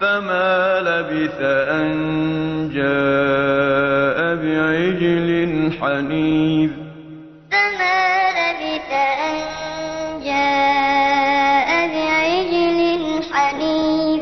فما لبث أن جاء بعجل حنيذ فما لبث أن جاء بعجل حنيذ